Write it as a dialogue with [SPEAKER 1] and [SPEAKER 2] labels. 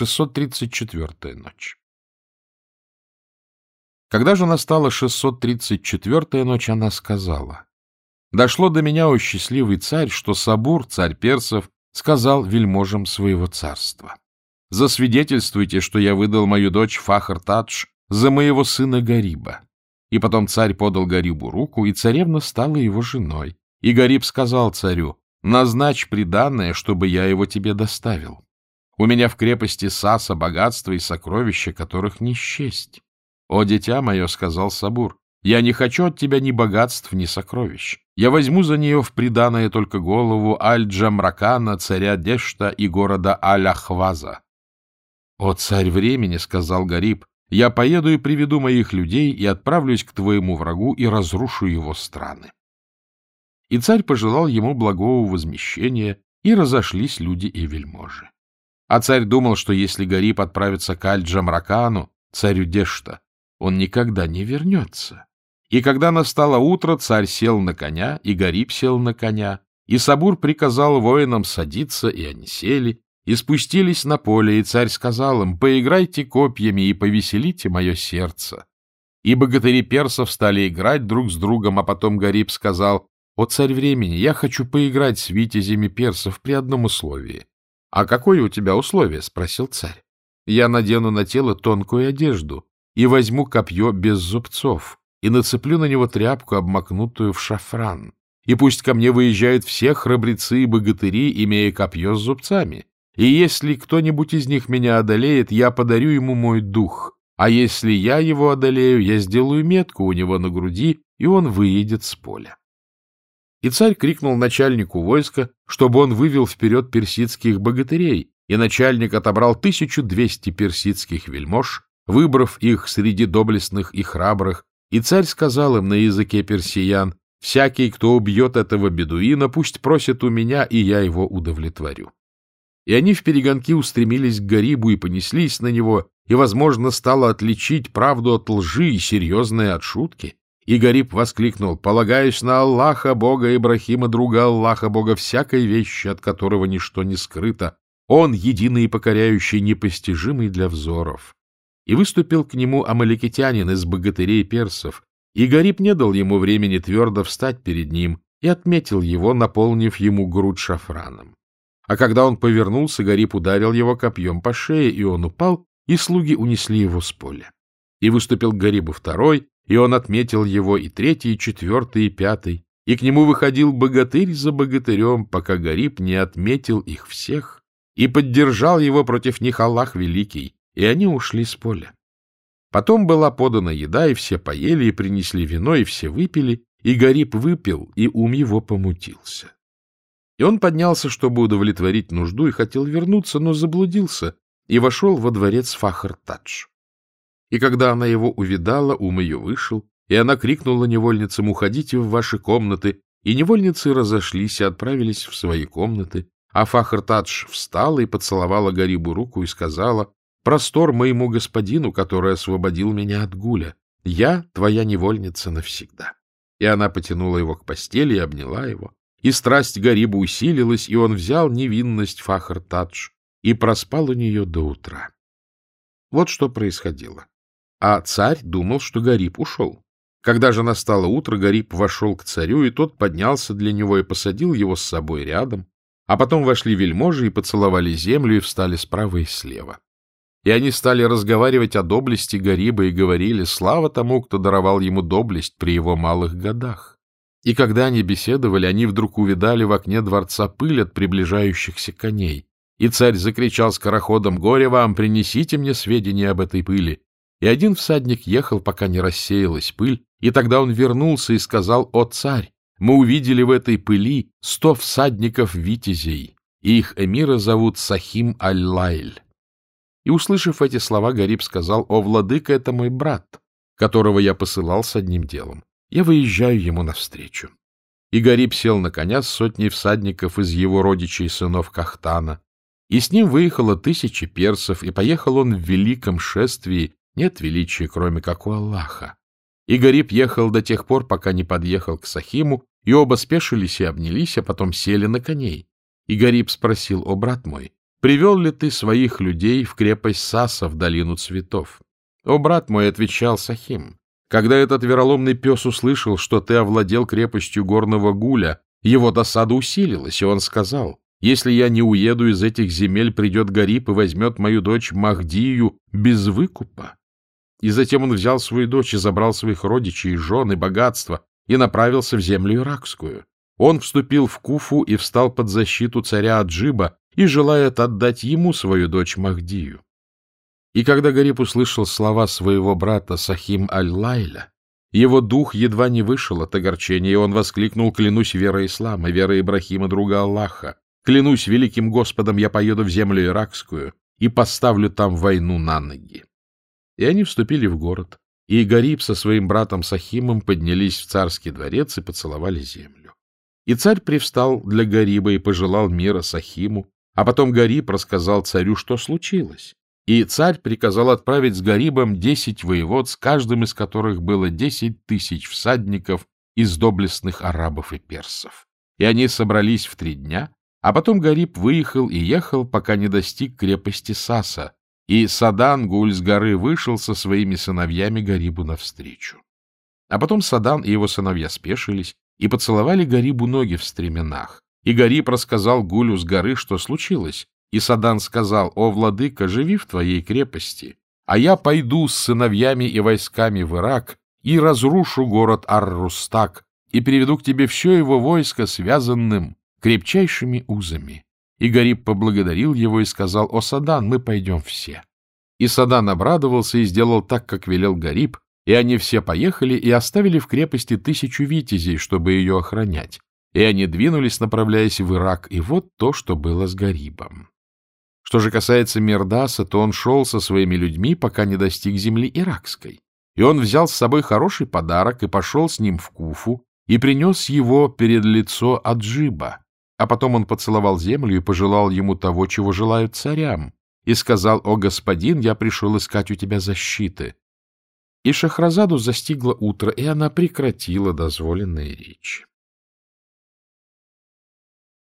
[SPEAKER 1] 634-я ночь. Когда же настала 634-я ночь, она сказала, «Дошло до меня, о счастливый царь, что Сабур, царь персов, сказал вельможам своего царства, «Засвидетельствуйте, что я выдал мою дочь Фахар-Тадж за моего сына Гариба». И потом царь подал Гарибу руку, и царевна стала его женой. И Гариб сказал царю, «Назначь приданное, чтобы я его тебе доставил». У меня в крепости Саса богатства и сокровища, которых не счесть. — О, дитя мое, — сказал Сабур, — я не хочу от тебя ни богатств, ни сокровищ. Я возьму за нее в приданое только голову Аль-Джамракана, царя Дешта и города Аль-Ахваза. — О, царь времени, — сказал Гариб, — я поеду и приведу моих людей и отправлюсь к твоему врагу и разрушу его страны. И царь пожелал ему благого возмещения, и разошлись люди и вельможи. А царь думал, что если Гариб отправится к Аль-Джамракану, царю Дешта, он никогда не вернется. И когда настало утро, царь сел на коня, и Гариб сел на коня, и Сабур приказал воинам садиться, и они сели, и спустились на поле, и царь сказал им, «Поиграйте копьями и повеселите мое сердце». И богатыри персов стали играть друг с другом, а потом Гариб сказал, «О царь времени, я хочу поиграть с витязями персов при одном условии. — А какое у тебя условие? — спросил царь. — Я надену на тело тонкую одежду и возьму копье без зубцов и нацеплю на него тряпку, обмакнутую в шафран. И пусть ко мне выезжают все храбрецы и богатыри, имея копье с зубцами. И если кто-нибудь из них меня одолеет, я подарю ему мой дух. А если я его одолею, я сделаю метку у него на груди, и он выедет с поля. И царь крикнул начальнику войска, чтобы он вывел вперед персидских богатырей, и начальник отобрал 1200 персидских вельмож, выбрав их среди доблестных и храбрых, и царь сказал им на языке персиян, «Всякий, кто убьет этого бедуина, пусть просит у меня, и я его удовлетворю». И они в перегонки устремились к Гарибу и понеслись на него, и, возможно, стало отличить правду от лжи и серьезное от шутки. И Гариб воскликнул, «Полагаюсь на Аллаха, Бога Ибрахима, друга Аллаха, Бога всякой вещи, от которого ничто не скрыто. Он единый и покоряющий, непостижимый для взоров». И выступил к нему амаликитянин из богатырей персов, и Гариб не дал ему времени твердо встать перед ним и отметил его, наполнив ему грудь шафраном. А когда он повернулся, Гариб ударил его копьем по шее, и он упал, и слуги унесли его с поля. И выступил к Гарибу второй, и он отметил его и третий, и четвертый, и пятый, и к нему выходил богатырь за богатырем, пока Гариб не отметил их всех, и поддержал его против них Аллах Великий, и они ушли с поля. Потом была подана еда, и все поели, и принесли вино, и все выпили, и Гариб выпил, и ум его помутился. И он поднялся, чтобы удовлетворить нужду, и хотел вернуться, но заблудился, и вошел во дворец Фахр-Тадж. И когда она его увидала, ум ее вышел, и она крикнула невольницам «Уходите в ваши комнаты!» И невольницы разошлись и отправились в свои комнаты. А Фахртадж встала и поцеловала Гарибу руку и сказала «Простор моему господину, который освободил меня от гуля. Я твоя невольница навсегда». И она потянула его к постели и обняла его. И страсть Гарибу усилилась, и он взял невинность Фахртадж и проспал у нее до утра. Вот что происходило а царь думал, что Гариб ушел. Когда же настало утро, Гариб вошел к царю, и тот поднялся для него и посадил его с собой рядом, а потом вошли вельможи и поцеловали землю и встали справа и слева. И они стали разговаривать о доблести Гариба и говорили «Слава тому, кто даровал ему доблесть при его малых годах». И когда они беседовали, они вдруг увидали в окне дворца пыль от приближающихся коней. И царь закричал скороходом «Горе вам, принесите мне сведения об этой пыли!» И один всадник ехал, пока не рассеялась пыль, и тогда он вернулся и сказал, «О, царь, мы увидели в этой пыли сто всадников-витязей, и их эмира зовут Сахим Аль-Лайль». И, услышав эти слова, Гариб сказал, «О, владыка, это мой брат, которого я посылал с одним делом. Я выезжаю ему навстречу». И Гариб сел на коня с сотней всадников из его родичей сынов Кахтана, и с ним выехало тысячи персов, и поехал он в великом шествии нет величия, кроме как у Аллаха. И Гариб ехал до тех пор, пока не подъехал к Сахиму, и оба спешились и обнялись, а потом сели на коней. И Гариб спросил, «О, брат мой, привел ли ты своих людей в крепость Саса в долину цветов? О, брат мой, отвечал Сахим, когда этот вероломный пес услышал, что ты овладел крепостью горного гуля, его досада усилилась, и он сказал, если я не уеду из этих земель, придет Гариб и возьмет мою дочь Махдию без выкупа. И затем он взял свою дочь и забрал своих родичей, жен и богатства и направился в землю иракскую. Он вступил в Куфу и встал под защиту царя Аджиба и желает отдать ему свою дочь Махдию. И когда Гариб услышал слова своего брата Сахим Аль-Лайля, его дух едва не вышел от огорчения, и он воскликнул «Клянусь верой ислама, верой Ибрахима, друга Аллаха! Клянусь великим Господом, я поеду в землю иракскую и поставлю там войну на ноги!» И они вступили в город, и Гариб со своим братом Сахимом поднялись в царский дворец и поцеловали землю. И царь привстал для Гариба и пожелал мира Сахиму, а потом Гариб рассказал царю, что случилось. И царь приказал отправить с Гарибом десять воевод, с каждым из которых было десять тысяч всадников из доблестных арабов и персов. И они собрались в три дня, а потом Гариб выехал и ехал, пока не достиг крепости Саса, и Садан, гуль с горы, вышел со своими сыновьями Гарибу навстречу. А потом Садан и его сыновья спешились и поцеловали Гарибу ноги в стременах. И Гариб рассказал Гулю с горы, что случилось. И Садан сказал, «О, владыка, живи в твоей крепости, а я пойду с сыновьями и войсками в Ирак и разрушу город Ар-Рустак и приведу к тебе все его войско связанным крепчайшими узами. И Гариб поблагодарил его и сказал, «О, Садан, мы пойдем все». И Садан обрадовался и сделал так, как велел Гариб, и они все поехали и оставили в крепости тысячу витязей, чтобы ее охранять. И они двинулись, направляясь в Ирак, и вот то, что было с Гарибом. Что же касается Мирдаса, то он шел со своими людьми, пока не достиг земли иракской. И он взял с собой хороший подарок и пошел с ним в Куфу, и принес его перед лицо Аджиба, а потом он поцеловал землю и пожелал ему того, чего желают царям, и сказал, «О, господин, я пришел искать у тебя защиты». И Шахразаду застигло утро, и она прекратила дозволенные речи.